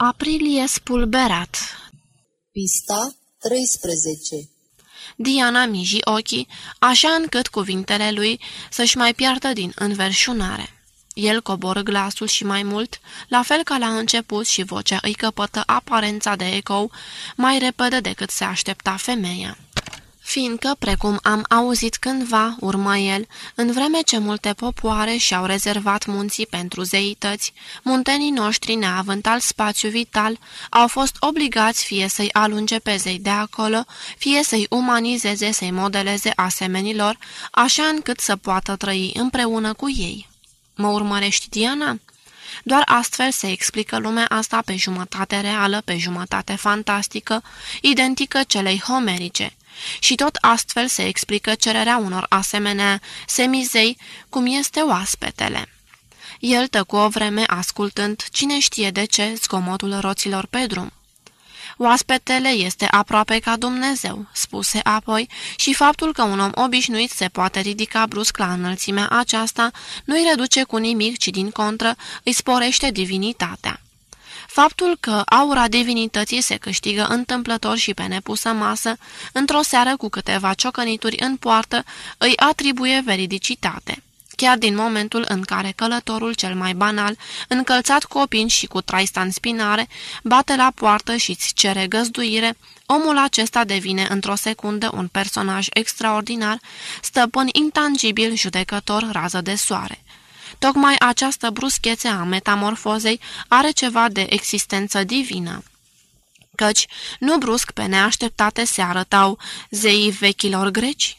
Aprilie spulberat. Pista 13 Diana miji ochii, așa încât cuvintele lui să-și mai piardă din înverșunare. El coboră glasul și mai mult, la fel ca la început și vocea îi căpătă aparența de ecou mai repede decât se aștepta femeia fiindcă, precum am auzit cândva, urmă el, în vreme ce multe popoare și-au rezervat munții pentru zeități, muntenii noștri, neavând alt spațiu vital, au fost obligați fie să-i alunge pe zei de acolo, fie să-i umanizeze, să-i modeleze asemenilor, așa încât să poată trăi împreună cu ei. Mă urmărești, Diana?" Doar astfel se explică lumea asta pe jumătate reală, pe jumătate fantastică, identică celei homerice, și tot astfel se explică cererea unor asemenea semizei, cum este oaspetele. El tăcu o vreme ascultând, cine știe de ce, zgomotul roților pe drum. Oaspetele este aproape ca Dumnezeu, spuse apoi, și faptul că un om obișnuit se poate ridica brusc la înălțimea aceasta nu-i reduce cu nimic, ci din contră îi sporește divinitatea. Faptul că aura divinității se câștigă întâmplător și pe nepusă masă, într-o seară cu câteva ciocănituri în poartă, îi atribuie veridicitate. Chiar din momentul în care călătorul cel mai banal, încălțat cu opinci și cu traista în spinare, bate la poartă și îți cere găzduire, omul acesta devine într-o secundă un personaj extraordinar, stăpân intangibil, judecător, rază de soare. Tocmai această bruschețe a metamorfozei are ceva de existență divină căci nu brusc pe neașteptate se arătau zeii vechilor greci.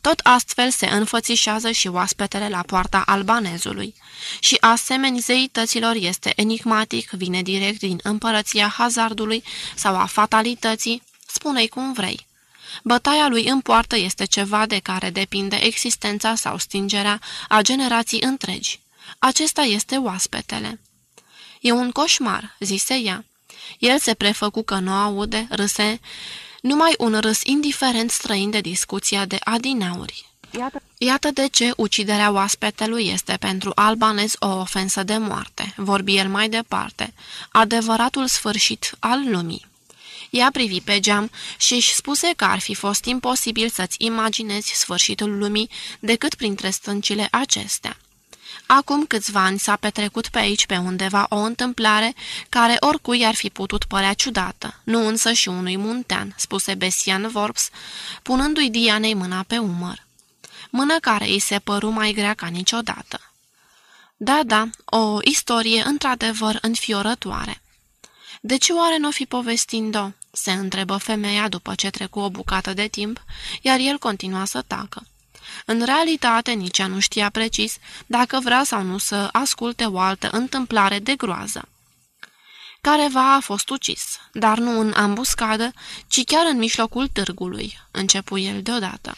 Tot astfel se înfățișează și oaspetele la poarta albanezului. Și asemeni zeităților este enigmatic, vine direct din împărăția hazardului sau a fatalității, spune-i cum vrei. Bătaia lui în poartă este ceva de care depinde existența sau stingerea a generații întregi. Acesta este oaspetele. E un coșmar, zise ea. El se prefăcu că nu aude, râse, numai un râs indiferent străin de discuția de adinauri. Iată. Iată de ce uciderea oaspetelui este pentru albanez o ofensă de moarte, vorbi el mai departe, adevăratul sfârșit al lumii. Ea privi pe geam și își spuse că ar fi fost imposibil să-ți imaginezi sfârșitul lumii decât printre stâncile acestea. Acum câțiva ani s-a petrecut pe aici pe undeva o întâmplare care oricui ar fi putut părea ciudată, nu însă și unui muntean, spuse Besian Vorps, punându-i Dianei mâna pe umăr. Mână care îi se păru mai grea ca niciodată. Da, da, o istorie într-adevăr înfiorătoare. De ce oare nu fi povestind-o?" se întrebă femeia după ce trecu o bucată de timp, iar el continua să tacă. În realitate, nici ea nu știa precis dacă vrea sau nu să asculte o altă întâmplare de groază. Careva a fost ucis, dar nu în ambuscadă, ci chiar în mijlocul târgului, începu el deodată.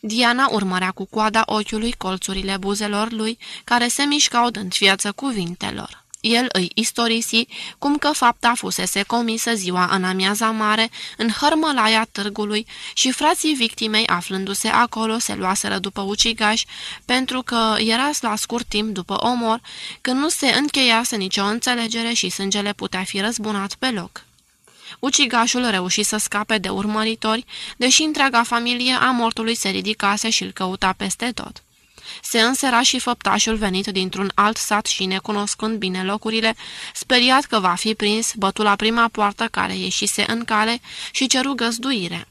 Diana urmărea cu coada ochiului colțurile buzelor lui, care se mișcau dând viață cuvintelor. El îi istorisi cum că fapta fusese comisă ziua în amiaza mare, în hărmălaia târgului și frații victimei, aflându-se acolo, se luaseră după ucigaș, pentru că era la scurt timp după omor, când nu se încheiase nicio înțelegere și sângele putea fi răzbunat pe loc. Ucigașul reuși să scape de urmăritori, deși întreaga familie a mortului se ridicase și îl căuta peste tot. Se însera și făptașul venit dintr-un alt sat și necunoscând bine locurile, speriat că va fi prins, bătu la prima poartă care ieșise în cale și ceru găzduire.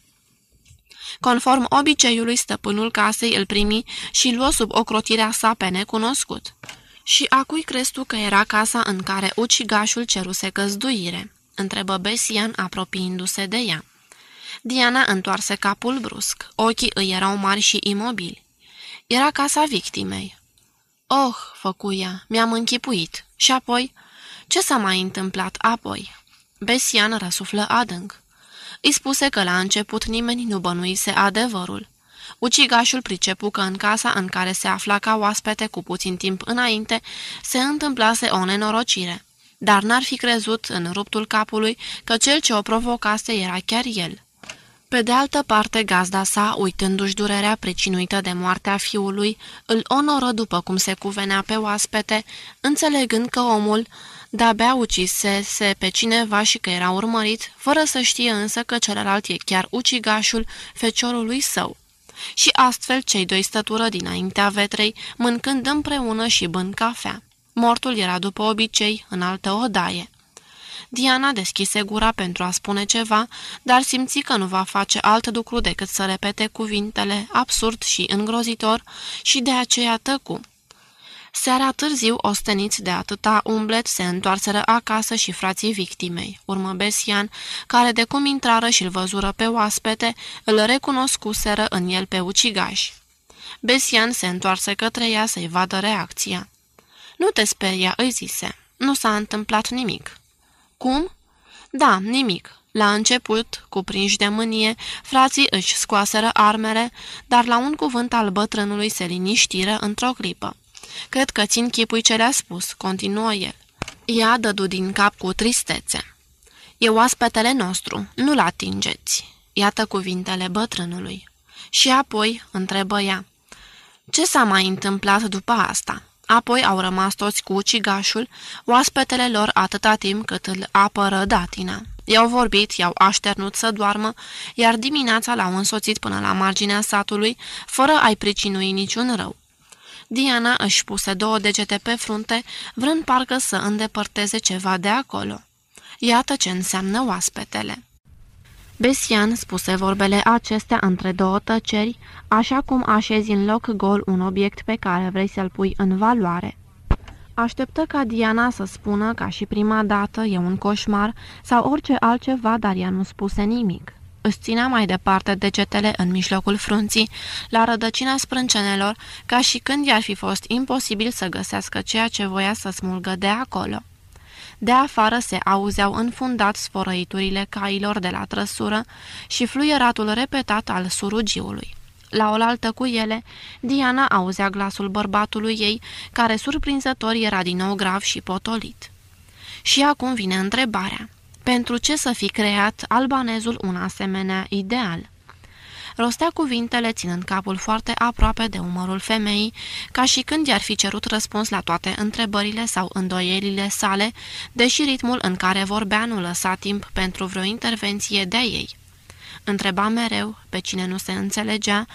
Conform obiceiului, stăpânul casei îl primi și luă sub ocrotirea sa pe necunoscut. Și a cui crezi tu că era casa în care ucigașul ceruse găzduire?" întrebă Besian apropiindu-se de ea. Diana întoarse capul brusc. Ochii îi erau mari și imobili. Era casa victimei. Oh, făcuia, mi-am închipuit. Și apoi? Ce s-a mai întâmplat apoi? Besian răsuflă adânc. Îi spuse că la început nimeni nu bănuise adevărul. Ucigașul pricepu că în casa în care se afla ca oaspete cu puțin timp înainte se întâmplase o nenorocire, dar n-ar fi crezut în ruptul capului că cel ce o provocase era chiar el. Pe de altă parte, gazda sa, uitându-și durerea pricinuită de moartea fiului, îl onoră după cum se cuvenea pe oaspete, înțelegând că omul De-abia ucisese pe cineva și că era urmărit, fără să știe însă că celălalt e chiar ucigașul feciorului său. Și astfel cei doi stătură dinaintea vetrei, mâncând împreună și bând cafea. Mortul era după obicei în altă odaie. Diana deschise gura pentru a spune ceva, dar simți că nu va face alt lucru decât să repete cuvintele absurd și îngrozitor și de aceea tăcu. Seara târziu, osteniți de atâta umblet, se întoarseră acasă și frații victimei. Urmă Besian, care de cum intrară și-l văzură pe oaspete, îl recunoscuseră în el pe ucigaș. Besian se întoarse către ea să-i vadă reacția. Nu te speria," îi zise. Nu s-a întâmplat nimic." Cum?" Da, nimic." La început, cuprinși de mânie, frații își scoaseră armele, dar la un cuvânt al bătrânului se liniștiră într-o clipă. Cred că țin chipui ce le-a spus, continuă el. Ea dădu din cap cu tristețe. E oaspetele nostru, nu-l atingeți. Iată cuvintele bătrânului. Și apoi întrebă ea. Ce s-a mai întâmplat după asta? Apoi au rămas toți cu ucigașul, oaspetele lor atâta timp cât îl apără datina. I-au vorbit, i-au așternut să doarmă, iar dimineața l-au însoțit până la marginea satului, fără a-i pricinui niciun rău. Diana își puse două degete pe frunte, vrând parcă să îndepărteze ceva de acolo. Iată ce înseamnă oaspetele. Besian spuse vorbele acestea între două tăceri, așa cum așezi în loc gol un obiect pe care vrei să-l pui în valoare. Așteptă ca Diana să spună ca și prima dată e un coșmar sau orice altceva, dar ea nu spuse nimic. Îți ținea mai departe degetele în mijlocul frunții, la rădăcina sprâncenelor, ca și când i-ar fi fost imposibil să găsească ceea ce voia să smulgă de acolo. De afară se auzeau înfundat sfărăiturile cailor de la trăsură și fluieratul repetat al surugiului. La oaltă cu ele, Diana auzea glasul bărbatului ei, care surprinzător era din nou grav și potolit. Și acum vine întrebarea. Pentru ce să fi creat albanezul un asemenea ideal? Rostea cuvintele ținând capul foarte aproape de umărul femeii, ca și când i-ar fi cerut răspuns la toate întrebările sau îndoielile sale, deși ritmul în care vorbea nu lăsa timp pentru vreo intervenție de ei. Întreba mereu, pe cine nu se înțelegea,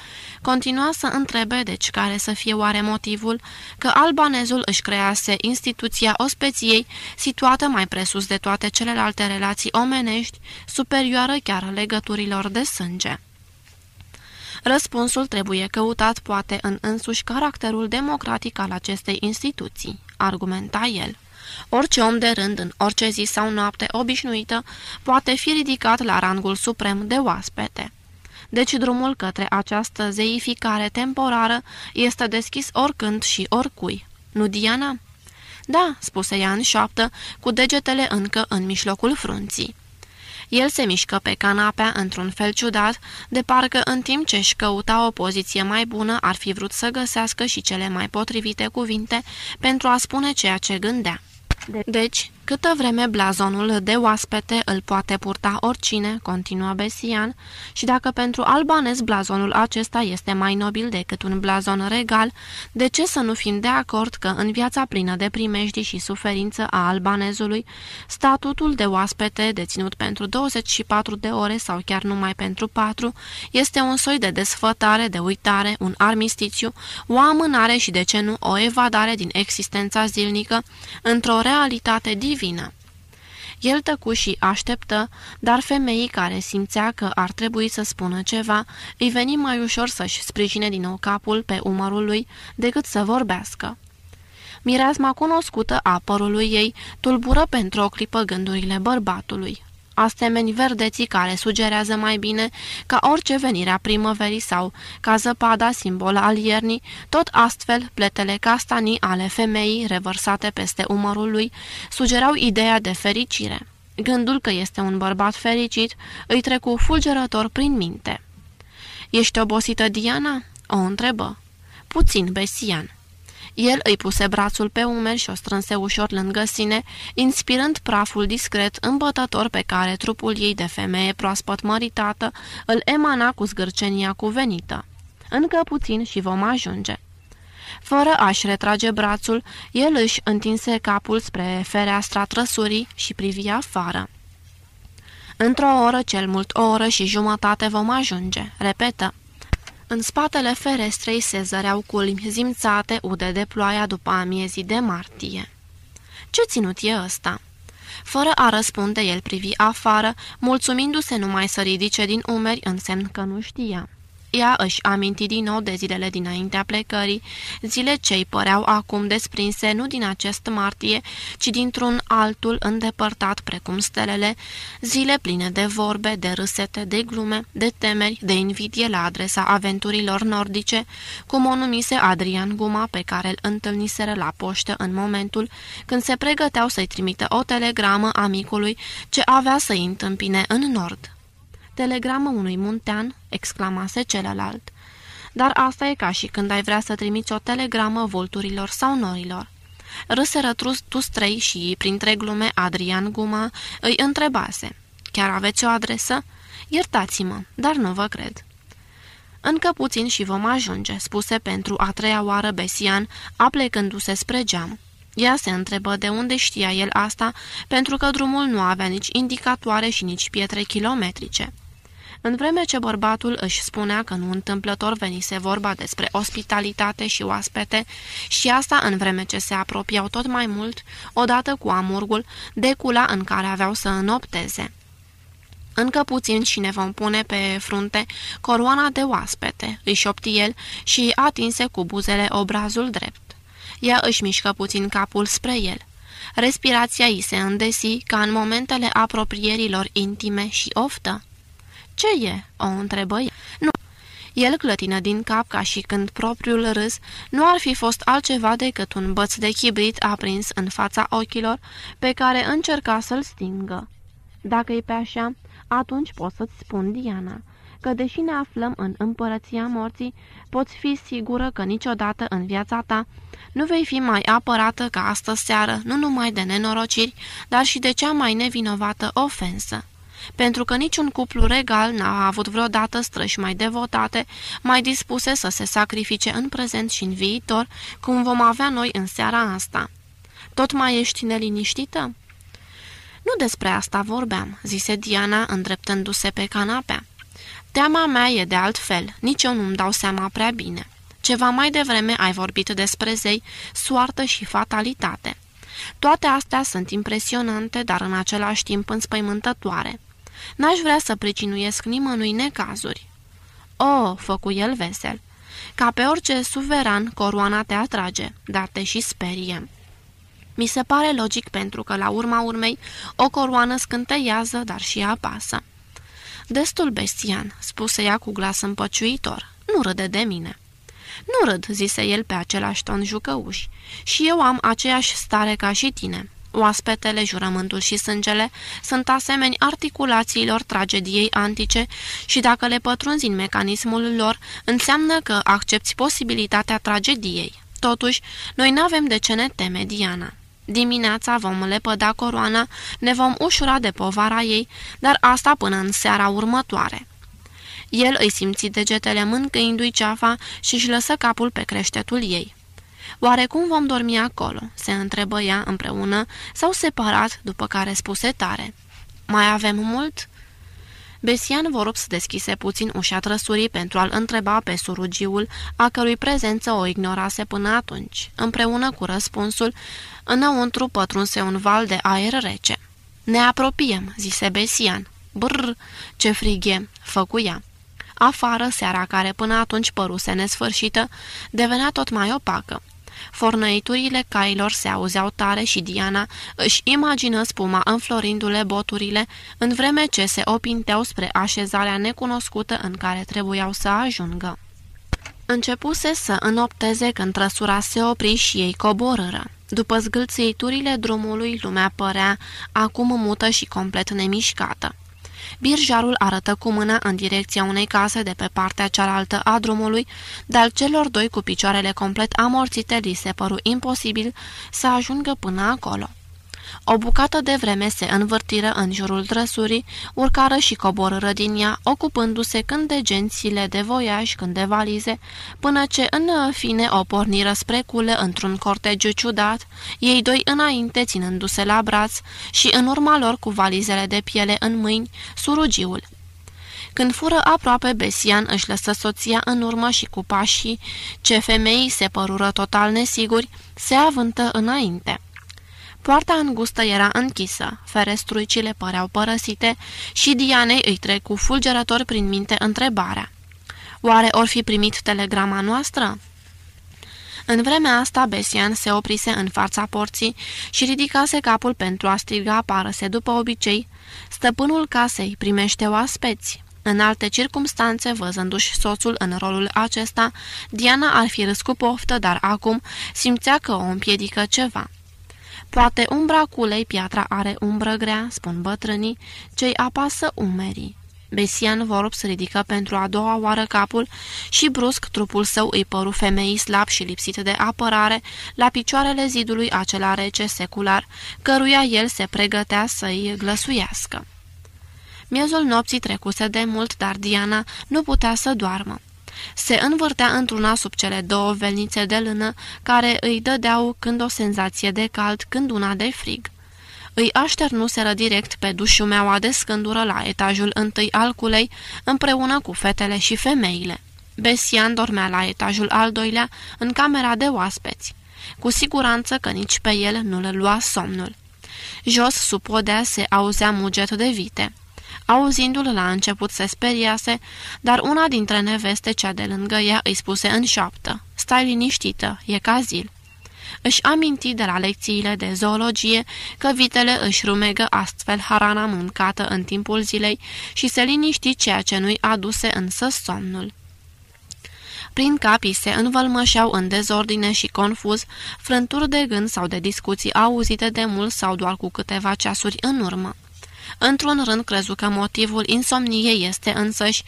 continua să întrebe deci care să fie oare motivul că albanezul își crease instituția ospeției, situată mai presus de toate celelalte relații omenești, superioară chiar legăturilor de sânge. Răspunsul trebuie căutat poate în însuși caracterul democratic al acestei instituții, argumenta el. Orice om de rând, în orice zi sau noapte obișnuită, poate fi ridicat la rangul suprem de oaspete. Deci drumul către această zeificare temporară este deschis oricând și oricui. Nu, Diana? Da, spuse ea în șoaptă, cu degetele încă în mijlocul frunții. El se mișcă pe canapea într-un fel ciudat, de parcă în timp ce își căuta o poziție mai bună ar fi vrut să găsească și cele mai potrivite cuvinte pentru a spune ceea ce gândea. Deci, câtă vreme blazonul de oaspete îl poate purta oricine, continuă Besian, și dacă pentru albanez blazonul acesta este mai nobil decât un blazon regal, de ce să nu fim de acord că în viața plină de primejdii și suferință a albanezului, statutul de oaspete deținut pentru 24 de ore sau chiar numai pentru 4 este un soi de desfătare, de uitare, un armistițiu, o amânare și de ce nu o evadare din existența zilnică într-o realitate divină. El tăcu și așteptă, dar femeii care simțea că ar trebui să spună ceva, îi veni mai ușor să-și sprijine din nou capul pe umărul lui decât să vorbească. Mireasma cunoscută a părului ei tulbură pentru o clipă gândurile bărbatului asemeni verdeții care sugerează mai bine ca orice venire a primăverii sau ca zăpada simbol al iernii, tot astfel pletele castanii ale femeii revărsate peste umărul lui sugerau ideea de fericire. Gândul că este un bărbat fericit îi trecu fulgerător prin minte. Ești obosită, Diana?" o întrebă. Puțin, Besian." El îi puse brațul pe umeri și o strânse ușor lângă sine, inspirând praful discret, îmbătător pe care trupul ei de femeie proaspăt măritată îl emana cu zgârcenia cuvenită. Încă puțin și vom ajunge. Fără a-și retrage brațul, el își întinse capul spre fereastra trăsurii și privi afară. Într-o oră, cel mult o oră și jumătate vom ajunge, repetă. În spatele ferestrei se zăreau culmi zimțate ude de ploaia după amiezii de martie. Ce ținut e ăsta?" Fără a răspunde, el privi afară, mulțumindu-se numai să ridice din umeri în semn că nu știa. Ea își aminti din nou de zilele dinaintea plecării, zile ce îi păreau acum desprinse nu din acest martie, ci dintr-un altul îndepărtat precum stelele, zile pline de vorbe, de râsete, de glume, de temeri, de invidie la adresa aventurilor nordice, cum o numise Adrian Guma pe care îl întâlniseră la poștă în momentul când se pregăteau să-i trimită o telegramă amicului ce avea să-i întâmpine în nord. Telegramă unui muntean?" exclamase celălalt. Dar asta e ca și când ai vrea să trimiți o telegramă vulturilor sau norilor. Râseră tu trei și, printre glume, Adrian Guma îi întrebase. Chiar aveți o adresă? Iertați-mă, dar nu vă cred." Încă puțin și vom ajunge," spuse pentru a treia oară Besian, aplecându-se spre geam. Ea se întrebă de unde știa el asta, pentru că drumul nu avea nici indicatoare și nici pietre kilometrice. În vreme ce bărbatul își spunea că nu întâmplător venise vorba despre ospitalitate și oaspete și asta în vreme ce se apropiau tot mai mult, odată cu amurgul, de cula în care aveau să înopteze. Încă puțin și ne vom pune pe frunte coroana de oaspete, își șopti el și atinse cu buzele obrazul drept. Ea își mișcă puțin capul spre el. Respirația îi se îndesi ca în momentele apropierilor intime și oftă. Ce e?" o întrebă Nu. El clătină din cap ca și când propriul râs nu ar fi fost altceva decât un băț de chibrit aprins în fața ochilor pe care încerca să-l stingă. Dacă e pe așa, atunci pot să-ți spun, Diana, că deși ne aflăm în împărăția morții, poți fi sigură că niciodată în viața ta nu vei fi mai apărată ca astă seară, nu numai de nenorociri, dar și de cea mai nevinovată ofensă pentru că niciun cuplu regal n-a avut vreodată străși mai devotate, mai dispuse să se sacrifice în prezent și în viitor, cum vom avea noi în seara asta. Tot mai ești neliniștită?" Nu despre asta vorbeam," zise Diana, îndreptându-se pe canapea. Teama mea e de altfel, nici eu nu-mi dau seama prea bine. Ceva mai devreme ai vorbit despre zei, soartă și fatalitate. Toate astea sunt impresionante, dar în același timp înspăimântătoare. N-aș vrea să pricinuiesc nimănui necazuri." O, oh, făcu el vesel. Ca pe orice suveran, coroana te atrage, dar te și sperie." Mi se pare logic pentru că, la urma urmei, o coroană scânteiază, dar și apasă. Destul bestian," spuse ea cu glas împăciuitor. Nu râde de mine." Nu râd," zise el pe același ton jucăuș. Și eu am aceeași stare ca și tine." Oaspetele, jurământul și sângele sunt asemeni articulațiilor tragediei antice și dacă le pătrunzi în mecanismul lor, înseamnă că accepti posibilitatea tragediei. Totuși, noi n-avem de ce ne teme, Diana. Dimineața vom lepăda coroana, ne vom ușura de povara ei, dar asta până în seara următoare. El îi simți degetele mâncăindu-i ceafa și își lăsă capul pe creștetul ei. Oare cum vom dormi acolo?" se întrebă ea împreună sau separat, după care spuse tare. Mai avem mult?" Besian vorup să deschise puțin ușa trăsurii pentru a-l întreba pe surugiul, a cărui prezență o ignorase până atunci. Împreună cu răspunsul, înăuntru pătrunse un val de aer rece. Ne apropiem," zise Besian. Brr, ce frig e!" făcuia. Afară, seara care până atunci păruse nesfârșită, devenea tot mai opacă. Fornăiturile cailor se auzeau tare și Diana își imagină spuma înflorindu-le boturile, în vreme ce se opinteau spre așezarea necunoscută în care trebuiau să ajungă. Începuse să înopteze când trăsura se opri și ei coborâră. După zgâlțiturile drumului, lumea părea acum mută și complet nemișcată. Birjarul arătă cu mâna în direcția unei case de pe partea cealaltă a drumului, dar celor doi cu picioarele complet amorțite li se păru imposibil să ajungă până acolo. O bucată de vreme se învârtiră în jurul trăsurii, urcară și coborâră din ea, ocupându-se când de gențile de voiaj, când de valize, până ce în fine o porniră spre cule într-un cortegiu ciudat, ei doi înainte ținându-se la braț și în urma lor cu valizele de piele în mâini, surugiul. Când fură aproape, Besian își lăsă soția în urmă și cu pașii, ce femeii se părură total nesiguri, se avântă înainte. Poarta îngustă era închisă, ferestruicile păreau părăsite și Dianei îi trecu fulgerător prin minte întrebarea. Oare or fi primit telegrama noastră? În vremea asta, Besian se oprise în fața porții și ridicase capul pentru a striga parăse după obicei. Stăpânul casei primește oaspeți. În alte circumstanțe, văzându-și soțul în rolul acesta, Diana ar fi râs cu poftă, dar acum simțea că o împiedică ceva. Poate umbra culei piatra are umbră grea, spun bătrânii, cei apasă umerii. Besian Vorb se ridică pentru a doua oară capul și brusc trupul său îi păru femeii slab și lipsit de apărare la picioarele zidului acela rece secular, căruia el se pregătea să-i glăsuiască. Miezul nopții trecuse de mult, dar Diana nu putea să doarmă. Se învârtea într-una sub cele două velnițe de lână, care îi dădeau când o senzație de cald, când una de frig. Îi așternuseră direct pe dușumeaua de scândură la etajul întâi al culei, împreună cu fetele și femeile. Besian dormea la etajul al doilea, în camera de oaspeți. Cu siguranță că nici pe el nu le lua somnul. Jos, sub podea, se auzea muget de vite. Auzindu-l la început se speriase, dar una dintre neveste, cea de lângă ea, îi spuse în șoaptă, Stai liniștită, e ca zil." Își aminti de la lecțiile de zoologie că vitele își rumegă astfel harana mâncată în timpul zilei și se liniști ceea ce nu-i aduse însă somnul. Prin capii se învălmășeau în dezordine și confuz, frânturi de gând sau de discuții auzite de mult sau doar cu câteva ceasuri în urmă. Într-un rând crezu că motivul insomniei este însăși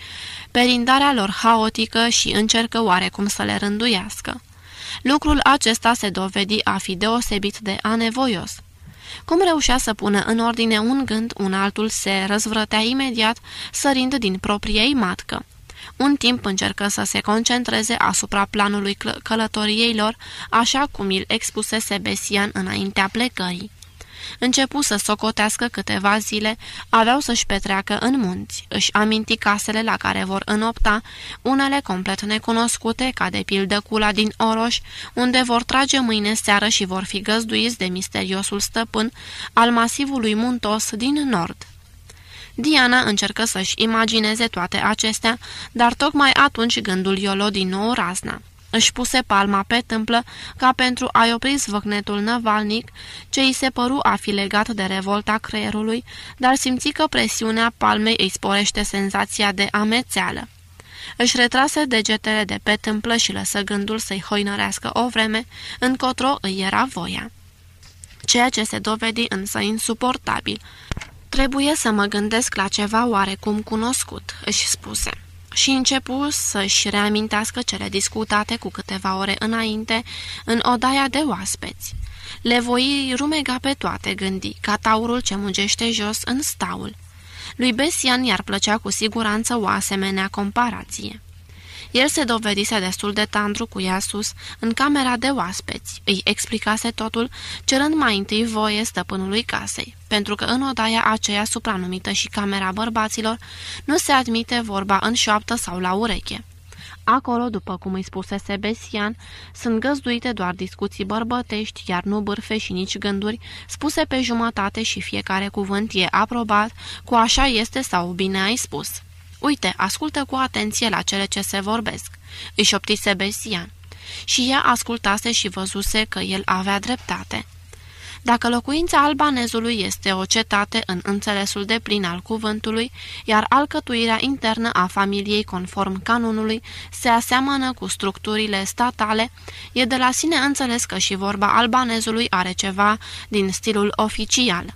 perindarea lor haotică și încercă oarecum să le rânduiască. Lucrul acesta se dovedi a fi deosebit de anevoios. Cum reușea să pună în ordine un gând, un altul se răzvrătea imediat, sărind din propriei matcă. Un timp încercă să se concentreze asupra planului călătoriei lor, așa cum îl expusese Besian înaintea plecării. Începu să socotească câteva zile, aveau să-și petreacă în munți, își aminti casele la care vor înopta, unele complet necunoscute, ca de pildă cula din Oroș, unde vor trage mâine seară și vor fi găzduiți de misteriosul stăpân al masivului muntos din nord. Diana încercă să-și imagineze toate acestea, dar tocmai atunci gândul Iolo din nou razna. Își puse palma pe tâmplă ca pentru a-i opri zvâcnetul năvalnic, ce îi se păru a fi legat de revolta creierului, dar simți că presiunea palmei îi sporește senzația de amețeală. Își retrase degetele de pe tâmplă și lăsă gândul să-i hoinărească o vreme, încotro îi era voia. Ceea ce se dovedi însă insuportabil. Trebuie să mă gândesc la ceva oarecum cunoscut, își spuse și începu să-și reamintească cele discutate cu câteva ore înainte în odaia de oaspeți. Le voi rumega pe toate, gândi, ca taurul ce mugește jos în staul. Lui Besian i-ar plăcea cu siguranță o asemenea comparație. El se dovedise destul de tandru cu ea sus, în camera de oaspeți. Îi explicase totul, cerând mai întâi voie stăpânului casei, pentru că în odaia aceea supranumită și camera bărbaților nu se admite vorba în șoaptă sau la ureche. Acolo, după cum îi spusese Besian, sunt găzduite doar discuții bărbătești, iar nu bârfe și nici gânduri, spuse pe jumătate și fiecare cuvânt e aprobat, cu așa este sau bine ai spus. Uite, ascultă cu atenție la cele ce se vorbesc," îi șoptise Besian. Și ea ascultase și văzuse că el avea dreptate. Dacă locuința albanezului este o cetate în înțelesul de plin al cuvântului, iar alcătuirea internă a familiei conform canonului se aseamănă cu structurile statale, e de la sine înțeles că și vorba albanezului are ceva din stilul oficial.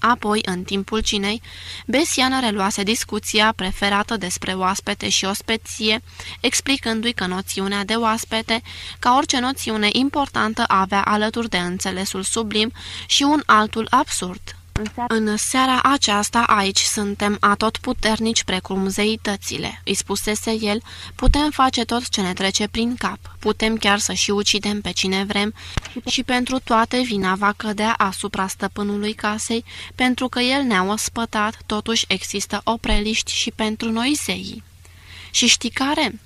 Apoi, în timpul cinei, Besian reluase discuția preferată despre oaspete și ospeție, explicându-i că noțiunea de oaspete, ca orice noțiune importantă, avea alături de înțelesul sublim și un altul absurd, în seara aceasta aici suntem atotputernici precum zeitățile, îi spusese el, putem face tot ce ne trece prin cap, putem chiar să și ucidem pe cine vrem și pentru toate vina va cădea asupra stăpânului casei, pentru că el ne-a ospătat, totuși există opreliști și pentru noi zeii. Și știi care?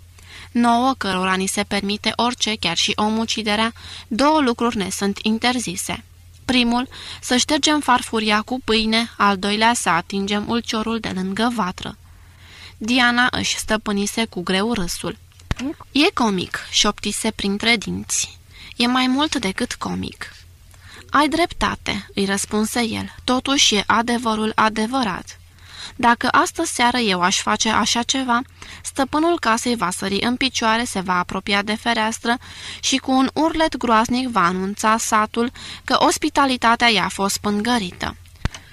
Nouă cărora ni se permite orice, chiar și omuciderea, două lucruri ne sunt interzise Primul, să ștergem farfuria cu pâine, al doilea să atingem ulciorul de lângă vatră. Diana își stăpânise cu greu râsul. E comic, șoptise printre dinți. E mai mult decât comic. Ai dreptate, îi răspunse el, totuși e adevărul adevărat. Dacă astă seară eu aș face așa ceva, stăpânul casei va sări în picioare, se va apropia de fereastră și cu un urlet groaznic va anunța satul că ospitalitatea i-a fost pângărită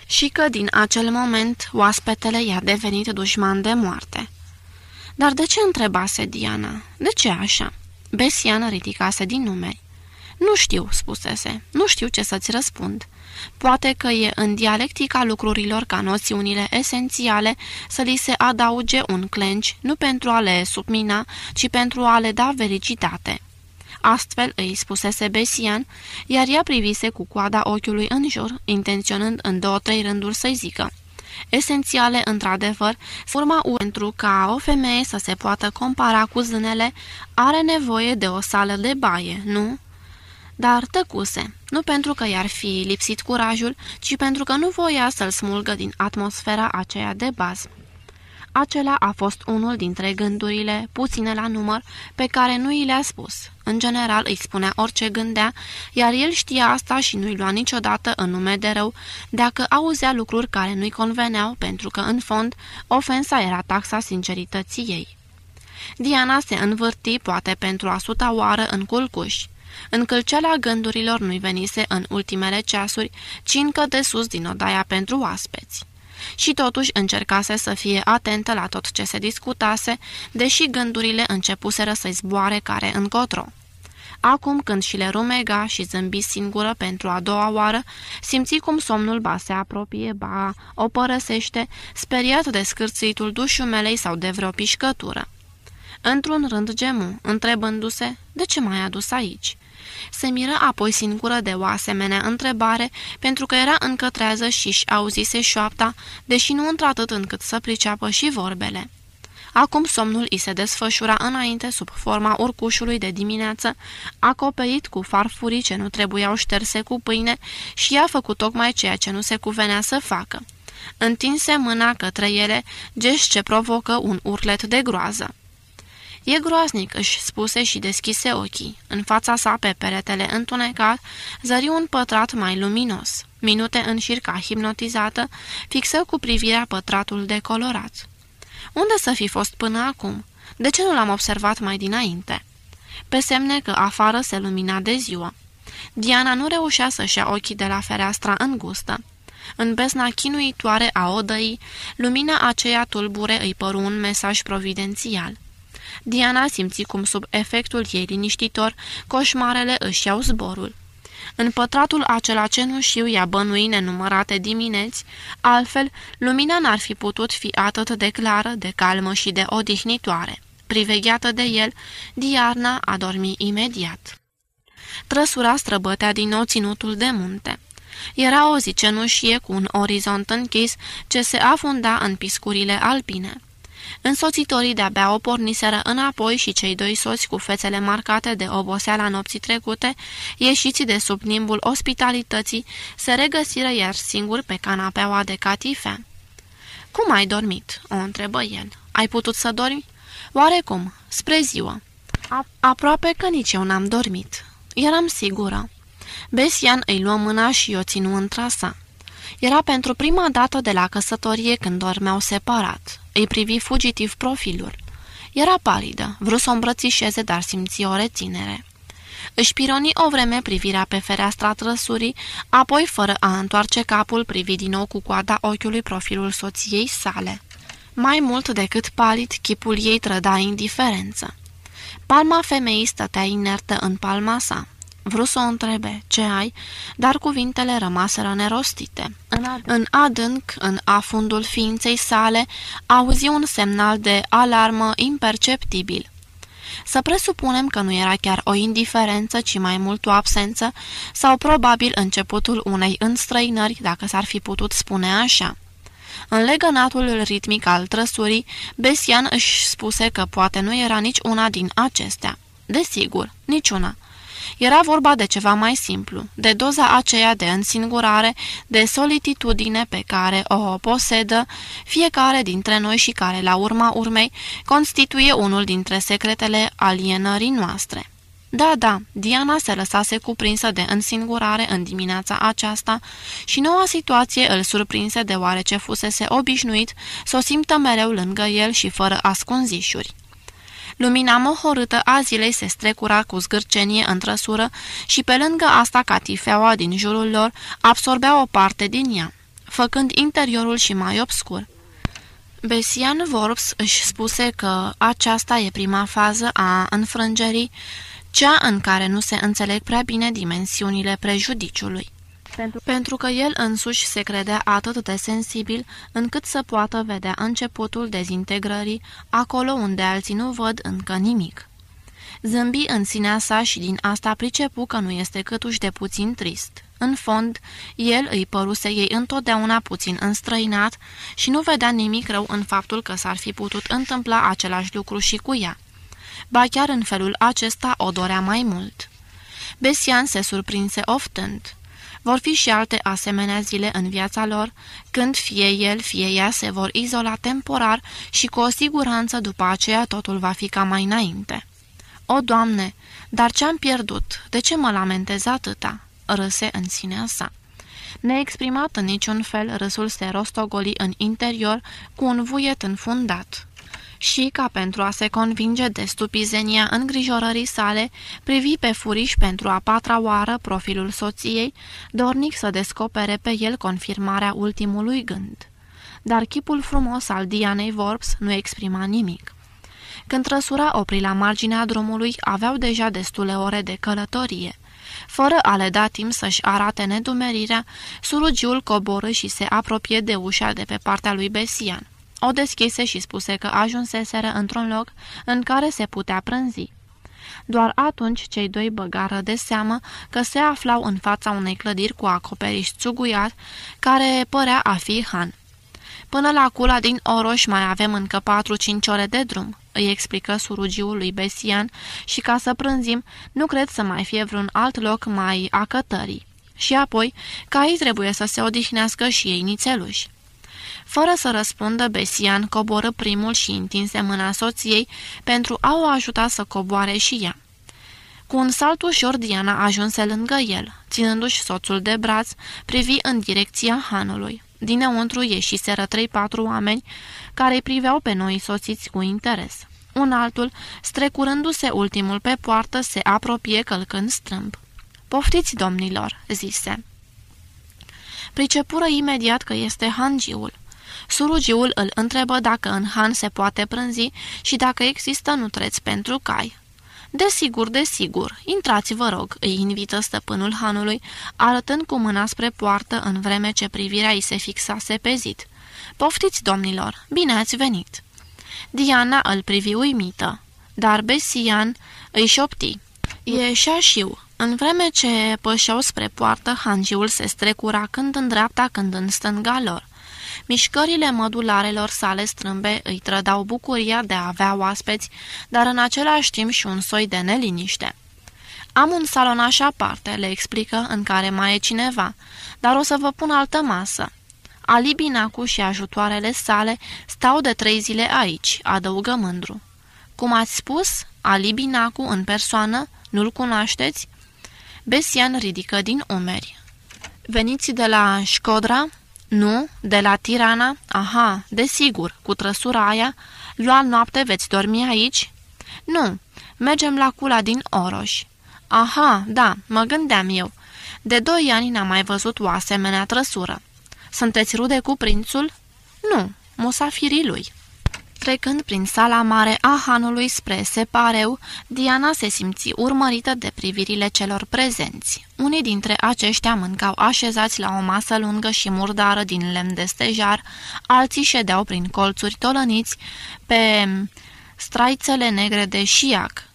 și că din acel moment oaspetele i-a devenit dușman de moarte. Dar de ce întrebase Diana? De ce așa? Besian ridicase din numeri. Nu știu, spusese, nu știu ce să-ți răspund. Poate că e în dialectica lucrurilor ca noțiunile esențiale să li se adauge un clenci, nu pentru a le submina, ci pentru a le da vericitate. Astfel îi spusese Besian, iar ea privise cu coada ochiului în jur, intenționând în două-trei rânduri să-i zică. Esențiale, într-adevăr, forma U pentru ca o femeie să se poată compara cu zânele, are nevoie de o sală de baie, nu? Dar tăcuse, nu pentru că i-ar fi lipsit curajul, ci pentru că nu voia să-l smulgă din atmosfera aceea de bază. Acela a fost unul dintre gândurile, puține la număr, pe care nu i le-a spus. În general îi spunea orice gândea, iar el știa asta și nu-i lua niciodată în nume de rău, dacă auzea lucruri care nu-i conveneau, pentru că, în fond, ofensa era taxa sincerității ei. Diana se învârti, poate pentru a suta oară, în culcuși. Încălceala gândurilor nu-i venise în ultimele ceasuri, ci încă de sus din odaia pentru oaspeți. Și totuși încercase să fie atentă la tot ce se discutase, deși gândurile începuseră să-i zboare care încotro. Acum când și le rumega și zâmbi singură pentru a doua oară, simți cum somnul ba se apropie, ba o părăsește, speriat de scârțitul dușumelei sau de vreo pișcătură. Într-un rând gemu, întrebându-se, de ce m-ai adus aici? Se miră apoi singură de o asemenea întrebare, pentru că era încă trează și-și auzise șoapta, deși nu într-atât încât să priceapă și vorbele. Acum somnul îi se desfășura înainte sub forma urcușului de dimineață, acoperit cu farfurii ce nu trebuiau șterse cu pâine și i-a făcut tocmai ceea ce nu se cuvenea să facă. Întinse mâna către ele, gest ce provocă un urlet de groază. E groaznic, își spuse și deschise ochii. În fața sa, pe peretele întunecat, zări un pătrat mai luminos. Minute în șir ca hipnotizată, fixă cu privirea pătratul decolorat. Unde să fi fost până acum? De ce nu l-am observat mai dinainte? Pe semne că afară se lumina de ziua. Diana nu reușea să-și ia ochii de la fereastra îngustă. În bezna chinuitoare a odăii, lumina aceea tulbure îi păru un mesaj providențial. Diana simți cum sub efectul ei liniștitor, coșmarele își iau zborul. În pătratul acela cenușiu ea bănui nenumărate dimineți, altfel lumina n-ar fi putut fi atât de clară, de calmă și de odihnitoare. Privegheată de el, Diarna a dormit imediat. Trăsura străbătea din nou ținutul de munte. Era o zi cenușie cu un orizont închis ce se afunda în piscurile alpine. Însoțitorii de-abia o porniseră înapoi și cei doi soți cu fețele marcate de oboseala nopții trecute, ieșiți de sub nimbul ospitalității, se regăsiră iar singuri pe canapeaua de catifea. Cum ai dormit?" o întrebă el. Ai putut să dormi?" Oarecum, spre ziua." Aproape că nici eu n-am dormit. Eram sigură." Besian îi luă mâna și o ținu între sa. Era pentru prima dată de la căsătorie când dormeau separat. Îi privi fugitiv profilul. Era palidă, vrut să o îmbrățișeze, dar simți o reținere. Își pironi o vreme privirea pe fereastra trăsurii, apoi, fără a întoarce capul, privi din nou cu coada ochiului profilul soției sale. Mai mult decât palid, chipul ei trăda indiferență. Palma femeii stătea inertă în palma sa. Vreau să o întrebe, ce ai? Dar cuvintele rămaseră nerostite. În, ad în adânc, în afundul ființei sale, auzi un semnal de alarmă imperceptibil. Să presupunem că nu era chiar o indiferență, ci mai mult o absență, sau probabil începutul unei înstrăinări, dacă s-ar fi putut spune așa. În legănatul ritmic al trăsurii, Besian își spuse că poate nu era nici una din acestea. Desigur, niciuna. Era vorba de ceva mai simplu, de doza aceea de însingurare, de solitudine pe care o posedă fiecare dintre noi și care, la urma urmei, constituie unul dintre secretele alienării noastre. Da, da, Diana se lăsase cuprinsă de însingurare în dimineața aceasta și noua situație îl surprinse deoarece fusese obișnuit să o simtă mereu lângă el și fără ascunzișuri. Lumina mohorâtă a zilei se strecura cu zgârcenie în trăsură și pe lângă asta catifeaua din jurul lor absorbea o parte din ea, făcând interiorul și mai obscur. Besian Vorps își spuse că aceasta e prima fază a înfrângerii, cea în care nu se înțeleg prea bine dimensiunile prejudiciului pentru, pentru că el însuși se credea atât de sensibil încât să poată vedea începutul dezintegrării acolo unde alții nu văd încă nimic. Zâmbi în sinea sa și din asta pricepu că nu este câtuși de puțin trist. În fond, el îi păruse ei întotdeauna puțin înstrăinat și nu vedea nimic rău în faptul că s-ar fi putut întâmpla același lucru și cu ea. Ba chiar în felul acesta o dorea mai mult. Besian se surprinse oftând. Vor fi și alte asemenea zile în viața lor, când fie el, fie ea se vor izola temporar și cu o siguranță după aceea totul va fi ca mai înainte. O, Doamne, dar ce-am pierdut? De ce mă lamentez atâta?" râse în sinea sa. Neexprimat în niciun fel, râsul se rostogoli în interior cu un vuiet înfundat și, ca pentru a se convinge de stupizenia îngrijorării sale, privi pe furiș pentru a patra oară profilul soției, dornic să descopere pe el confirmarea ultimului gând. Dar chipul frumos al Dianei Vorps nu exprima nimic. Când trăsura opri la marginea drumului, aveau deja destule ore de călătorie. Fără a le da timp să-și arate nedumerirea, surugiul coborâ și se apropie de ușa de pe partea lui Besian. O deschise și spuse că ajunseseră într-un loc în care se putea prânzi. Doar atunci cei doi băgară de seamă că se aflau în fața unei clădiri cu acoperiș țuguiat, care părea a fi Han. Până la cula din Oroș mai avem încă patru-cinci ore de drum, îi explică surugiul lui Besian și ca să prânzim, nu cred să mai fie vreun alt loc mai acătării. Și apoi, ca ei trebuie să se odihnească și ei nițeluși. Fără să răspundă, Besian coboră primul și întinse mâna soției pentru a o ajuta să coboare și ea. Cu un salt ușor, Diana ajunse lângă el. Ținându-și soțul de braț, privi în direcția hanului. Dinăuntru ieșiseră trei-patru oameni care îi priveau pe noi soțiți cu interes. Un altul, strecurându-se ultimul pe poartă, se apropie călcând strâmb. Poftiți, domnilor," zise. Pricepură imediat că este hangiul. Surugiul îl întrebă dacă în Han se poate prânzi și dacă există nutreți pentru cai. Desigur, desigur, intrați, vă rog," îi invită stăpânul Hanului, arătând cu mâna spre poartă în vreme ce privirea îi se fixase pe zid. Poftiți, domnilor, bine ați venit!" Diana îl privi uimită, dar Besian îi șopti. E șașiu. În vreme ce pășeau spre poartă, hangiul se strecura când în dreapta, când în stânga lor. Mișcările mădularelor sale strâmbe îi trădau bucuria de a avea oaspeți, dar în același timp și un soi de neliniște. Am un salonaș aparte, le explică, în care mai e cineva, dar o să vă pun altă masă. Ali Binacu și ajutoarele sale stau de trei zile aici, adăugă mândru. Cum ați spus, Ali Binacu în persoană, nu-l cunoașteți? Besian ridică din umeri. Veniți de la Școdra?" Nu? De la Tirana? Aha, desigur, cu trăsura aia. Lua noapte veți dormi aici?" Nu, mergem la cula din Oroș." Aha, da, mă gândeam eu. De doi ani n-am mai văzut o asemenea trăsură. Sunteți rude cu prințul? Nu, musafirii lui. Trecând prin sala mare a hanului spre separeu, Diana se simți urmărită de privirile celor prezenți. Unii dintre aceștia mâncau așezați la o masă lungă și murdară din lemn de stejar, alții ședeau prin colțuri tolăniți pe straițele negre de șiac,